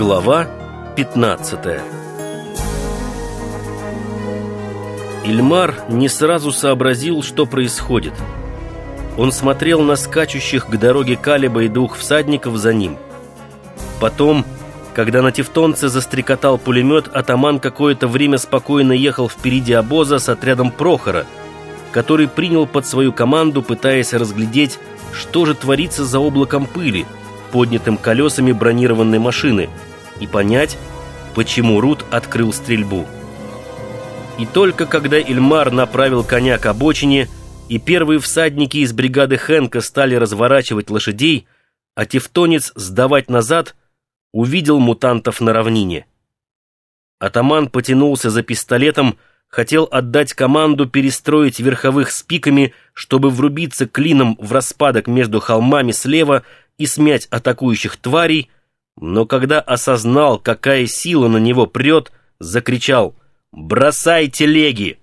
Глава 15 Ильмар не сразу сообразил, что происходит. Он смотрел на скачущих к дороге Калиба и двух всадников за ним. Потом, когда на Тевтонце застрекотал пулемет, атаман какое-то время спокойно ехал впереди обоза с отрядом Прохора, который принял под свою команду, пытаясь разглядеть, что же творится за облаком пыли, поднятым колесами бронированной машины, и понять, почему Рут открыл стрельбу. И только когда Ильмар направил коня к обочине, и первые всадники из бригады Хенка стали разворачивать лошадей, а тевтонец сдавать назад, увидел мутантов на равнине. Атаман потянулся за пистолетом, хотел отдать команду перестроить верховых с пиками, чтобы врубиться клином в распадок между холмами слева и смять атакующих тварей, но когда осознал, какая сила на него прет, закричал «Бросай телеги!»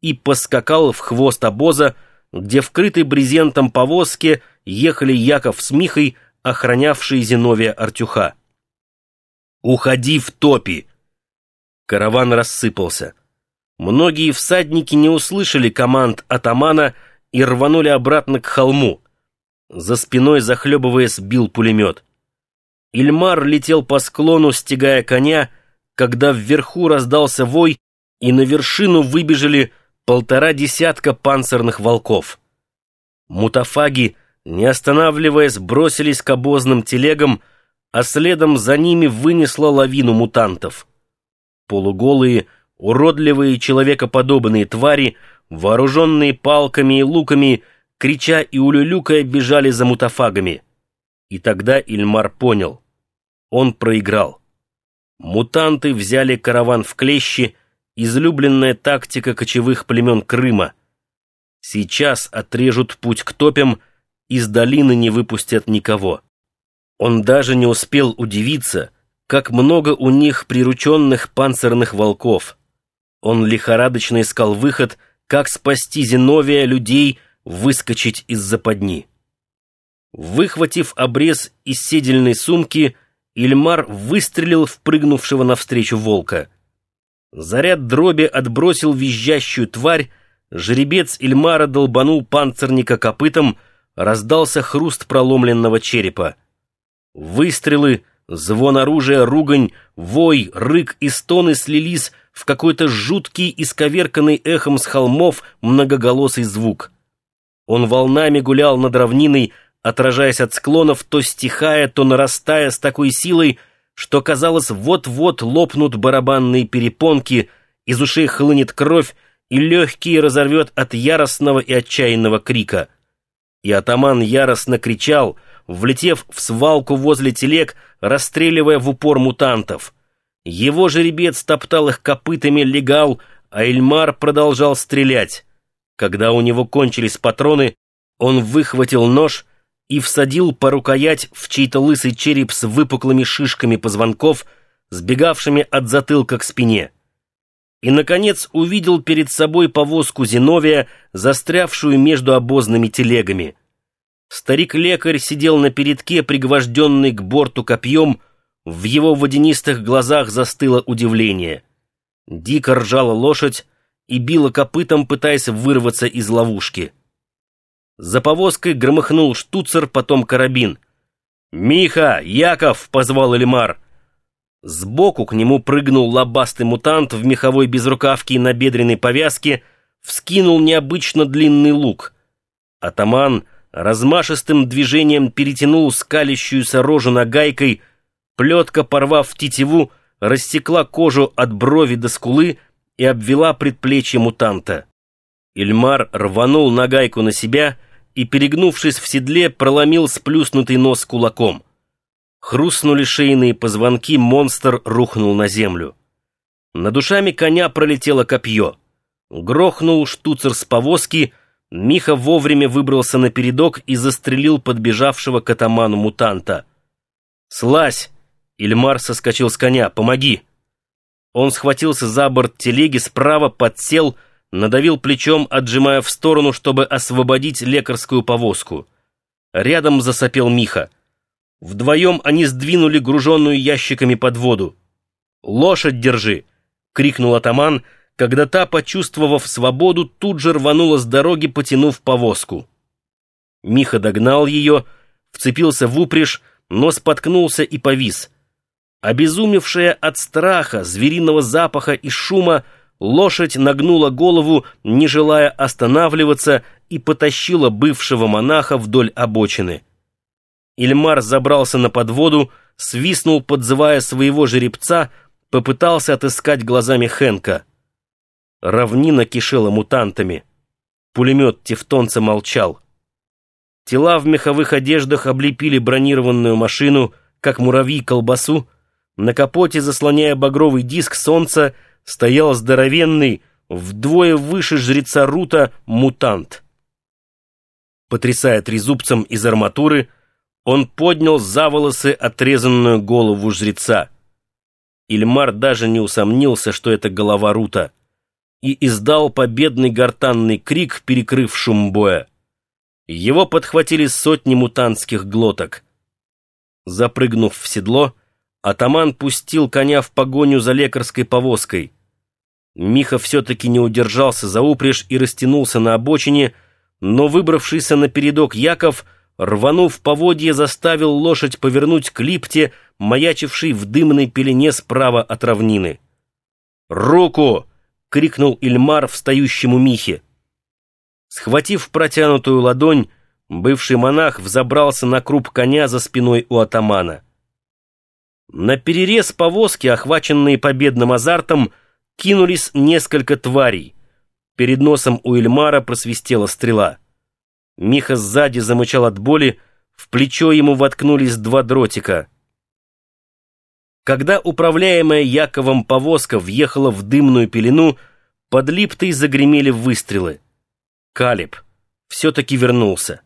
и поскакал в хвост обоза, где вкрытый брезентом повозке ехали Яков с Михой, охранявшие Зиновия Артюха. «Уходи в топи!» Караван рассыпался. Многие всадники не услышали команд атамана и рванули обратно к холму. За спиной, захлебываясь, бил пулемет. Ильмар летел по склону, стегая коня, когда вверху раздался вой, и на вершину выбежали полтора десятка панцирных волков. Мутафаги, не останавливаясь, бросились к обозным телегам, а следом за ними вынесла лавину мутантов. Полуголые, уродливые человекоподобные твари, вооруженные палками и луками, крича и улюлюкая, бежали за мутафагами. И тогда Ильмар понял. Он проиграл. Мутанты взяли караван в клещи, излюбленная тактика кочевых племен Крыма. Сейчас отрежут путь к топям, из долины не выпустят никого. Он даже не успел удивиться, как много у них прирученных панцирных волков. Он лихорадочно искал выход, как спасти Зиновия людей, выскочить из западни. Выхватив обрез из седельной сумки, Ильмар выстрелил в прыгнувшего навстречу волка. Заряд дроби отбросил визжащую тварь, жеребец Ильмара долбанул панцирника копытом, раздался хруст проломленного черепа. Выстрелы, звон оружия, ругань, вой, рык и стоны слились в какой-то жуткий, исковерканный эхом с холмов многоголосый звук. Он волнами гулял над равниной, отражаясь от склонов, то стихая, то нарастая с такой силой, что, казалось, вот-вот лопнут барабанные перепонки, из ушей хлынет кровь, и легкие разорвет от яростного и отчаянного крика. И атаман яростно кричал, влетев в свалку возле телег, расстреливая в упор мутантов. Его жеребец топтал их копытами, легал, а Эльмар продолжал стрелять. Когда у него кончились патроны, он выхватил нож и всадил по рукоять в чей-то лысый череп с выпуклыми шишками позвонков, сбегавшими от затылка к спине. И, наконец, увидел перед собой повозку Зиновия, застрявшую между обозными телегами. Старик-лекарь сидел на передке, пригвожденный к борту копьем, в его водянистых глазах застыло удивление. Дико ржала лошадь и била копытом, пытаясь вырваться из ловушки. За повозкой громыхнул штуцер, потом карабин. «Миха! Яков!» — позвал Элимар. Сбоку к нему прыгнул лобастый мутант в меховой безрукавке и набедренной повязке, вскинул необычно длинный лук. Атаман размашистым движением перетянул скалящуюся рожу нагайкой, плетка, порвав тетиву, рассекла кожу от брови до скулы и обвела предплечье мутанта. Ильмар рванул нагайку на себя — и, перегнувшись в седле, проломил сплюснутый нос кулаком. Хрустнули шейные позвонки, монстр рухнул на землю. Над душами коня пролетело копье. Грохнул штуцер с повозки, Миха вовремя выбрался на передок и застрелил подбежавшего к атаману мутанта. «Слазь!» Ильмар соскочил с коня. «Помоги!» Он схватился за борт телеги, справа подсел, надавил плечом, отжимая в сторону, чтобы освободить лекарскую повозку. Рядом засопел Миха. Вдвоем они сдвинули груженную ящиками под воду. «Лошадь держи!» — крикнул атаман, когда та, почувствовав свободу, тут же рванула с дороги, потянув повозку. Миха догнал ее, вцепился в упряжь, но споткнулся и повис. Обезумевшая от страха, звериного запаха и шума, лошадь нагнула голову, не желая останавливаться, и потащила бывшего монаха вдоль обочины. Ильмар забрался на подводу, свистнул, подзывая своего жеребца, попытался отыскать глазами Хенка. Равнина кишела мутантами. Пулемет тевтонца молчал. Тела в меховых одеждах облепили бронированную машину, как муравьи колбасу. На капоте, заслоняя багровый диск солнца, стоял здоровенный, вдвое выше жреца Рута, мутант. Потрясая трезубцем из арматуры, он поднял за волосы отрезанную голову жреца. Ильмар даже не усомнился, что это голова Рута, и издал победный гортанный крик, перекрыв шум боя. Его подхватили сотни мутантских глоток. Запрыгнув в седло, атаман пустил коня в погоню за лекарской повозкой. Миха все-таки не удержался за упряжь и растянулся на обочине, но выбравшийся на передок Яков, рванув поводье, заставил лошадь повернуть к липте, маячившей в дымной пелене справа от равнины. «Руку!» — крикнул Ильмар встающему Михе. Схватив протянутую ладонь, бывший монах взобрался на круп коня за спиной у атамана. На перерез повозки, охваченные победным азартом, кинулись несколько тварей. Перед носом у Эльмара просвистела стрела. Миха сзади замычал от боли, в плечо ему воткнулись два дротика. Когда управляемая Яковом повозка въехала в дымную пелену, под липтой загремели выстрелы. Калиб все-таки вернулся.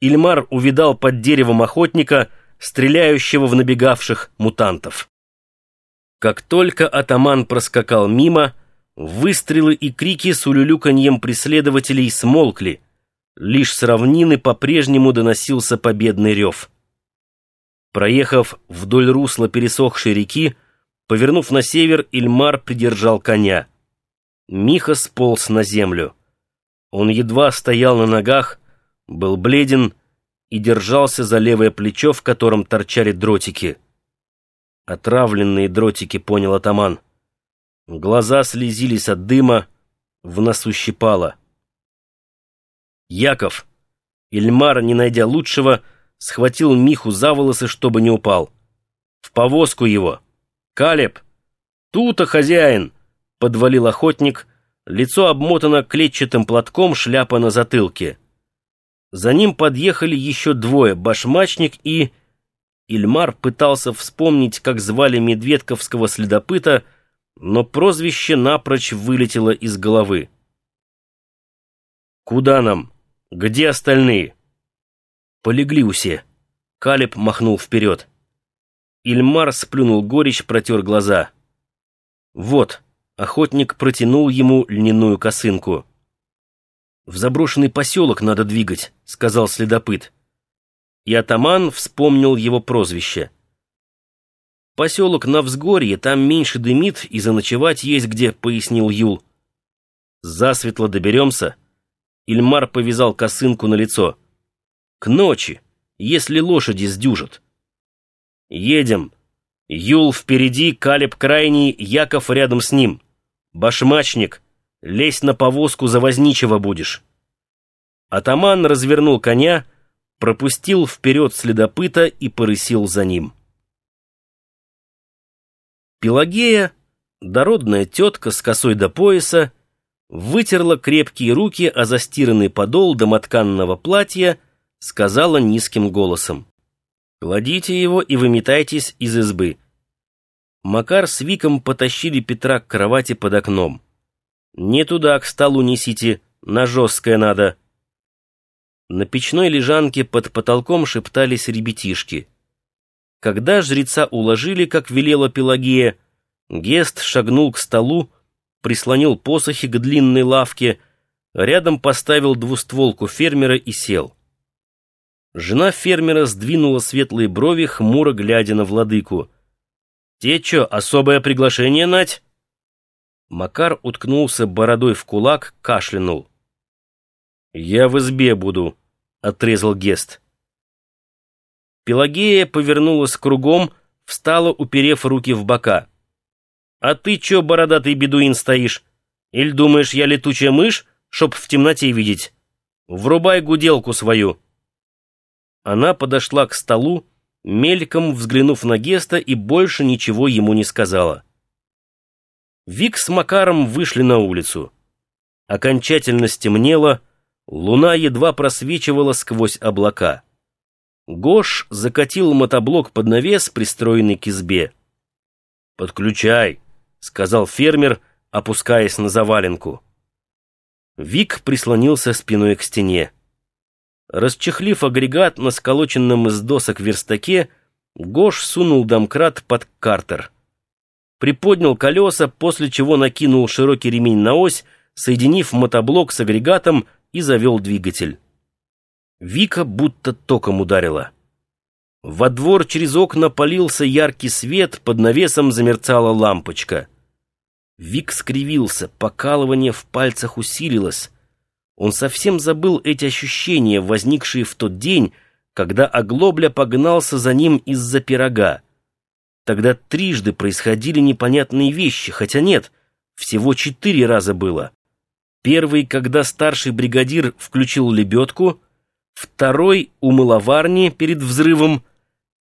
Ильмар увидал под деревом охотника, стреляющего в набегавших мутантов. Как только атаман проскакал мимо, выстрелы и крики с улюлюканьем преследователей смолкли. Лишь с равнины по-прежнему доносился победный рев. Проехав вдоль русла пересохшей реки, повернув на север, Ильмар придержал коня. Миха сполз на землю. Он едва стоял на ногах, был бледен и держался за левое плечо, в котором торчали дротики. Отравленные дротики, понял атаман. Глаза слезились от дыма, в носу щипало. Яков, Ильмар, не найдя лучшего, схватил Миху за волосы, чтобы не упал. В повозку его. «Калеб! Тута хозяин!» — подвалил охотник, Лицо обмотано клетчатым платком, шляпа на затылке. За ним подъехали еще двое, башмачник и... Ильмар пытался вспомнить, как звали медведковского следопыта, но прозвище напрочь вылетело из головы. «Куда нам? Где остальные?» «Полегли усе». Калиб махнул вперед. Ильмар сплюнул горечь, протер глаза. «Вот». Охотник протянул ему льняную косынку. «В заброшенный поселок надо двигать», — сказал следопыт. И атаман вспомнил его прозвище. «Поселок на взгорье, там меньше дымит, и заночевать есть где», — пояснил Юл. «Засветло доберемся». Ильмар повязал косынку на лицо. «К ночи, если лошади сдюжат». «Едем». Юл впереди, Калеб крайний, Яков рядом с ним. «Башмачник, лезь на повозку, за возничего будешь». Атаман развернул коня, пропустил вперед следопыта и порысил за ним. Пелагея, дородная тетка с косой до пояса, вытерла крепкие руки о застиранный подол домотканного платья, сказала низким голосом. «Кладите его и выметайтесь из избы. Макар с Виком потащили Петра к кровати под окном. «Не туда, к столу несите, на жесткое надо». На печной лежанке под потолком шептались ребятишки. Когда жреца уложили, как велела Пелагея, Гест шагнул к столу, прислонил посохи к длинной лавке, рядом поставил двустволку фермера и сел. Жена фермера сдвинула светлые брови, хмуро глядя на владыку. «Те чё, особое приглашение, Нать?» Макар уткнулся бородой в кулак, кашлянул. «Я в избе буду», — отрезал Гест. Пелагея повернулась кругом, встала, уперев руки в бока. «А ты чё, бородатый бедуин, стоишь? Или думаешь, я летучая мышь, чтоб в темноте видеть? Врубай гуделку свою!» Она подошла к столу, мельком взглянув на Геста и больше ничего ему не сказала. Вик с Макаром вышли на улицу. Окончательно стемнело, луна едва просвечивала сквозь облака. Гош закатил мотоблок под навес, пристроенный к избе. «Подключай», — сказал фермер, опускаясь на заваленку. Вик прислонился спиной к стене. Расчехлив агрегат на сколоченном из досок верстаке, Гош сунул домкрат под картер. Приподнял колеса, после чего накинул широкий ремень на ось, соединив мотоблок с агрегатом и завел двигатель. Вика будто током ударила. Во двор через окна полился яркий свет, под навесом замерцала лампочка. Вик скривился, покалывание в пальцах усилилось. Он совсем забыл эти ощущения, возникшие в тот день, когда Оглобля погнался за ним из-за пирога. Тогда трижды происходили непонятные вещи, хотя нет, всего четыре раза было. Первый, когда старший бригадир включил лебедку, второй у мыловарни перед взрывом,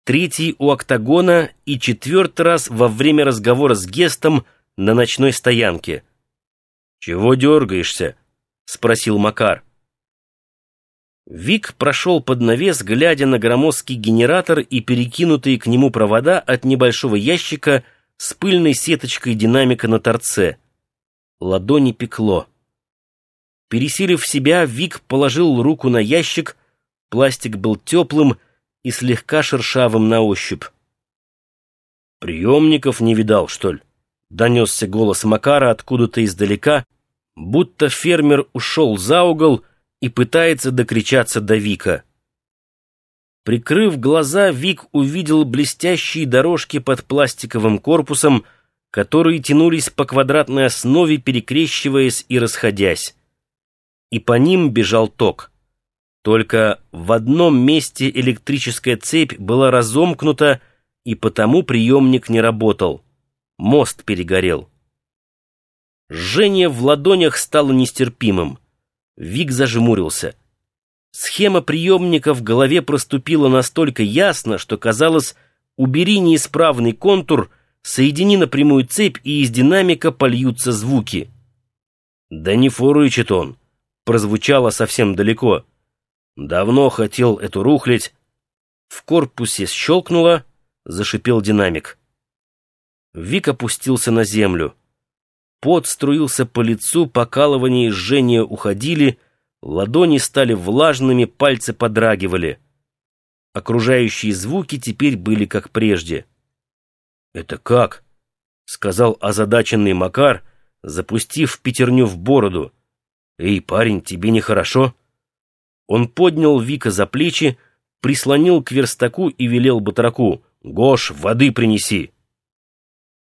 третий у октагона и четвертый раз во время разговора с Гестом на ночной стоянке. «Чего дергаешься?» — спросил Макар. Вик прошел под навес, глядя на громоздкий генератор и перекинутые к нему провода от небольшого ящика с пыльной сеточкой динамика на торце. Ладони пекло. Пересилив себя, Вик положил руку на ящик, пластик был теплым и слегка шершавым на ощупь. «Приемников не видал, что ли?» — донесся голос Макара откуда-то издалека, будто фермер ушел за угол и пытается докричаться до Вика. Прикрыв глаза, Вик увидел блестящие дорожки под пластиковым корпусом, которые тянулись по квадратной основе, перекрещиваясь и расходясь. И по ним бежал ток. Только в одном месте электрическая цепь была разомкнута, и потому приемник не работал. Мост перегорел. Жжение в ладонях стало нестерпимым. Вик зажмурился. Схема приемника в голове проступила настолько ясно, что казалось, убери неисправный контур, соедини напрямую цепь, и из динамика польются звуки. «Да не фурычит он!» — прозвучало совсем далеко. «Давно хотел эту рухлить». В корпусе щелкнуло, зашипел динамик. Вик опустился на землю. Пот струился по лицу, покалывание и жжение уходили, ладони стали влажными, пальцы подрагивали. Окружающие звуки теперь были как прежде. «Это как?» — сказал озадаченный Макар, запустив пятерню в бороду. «Эй, парень, тебе нехорошо?» Он поднял Вика за плечи, прислонил к верстаку и велел батраку. «Гош, воды принеси!»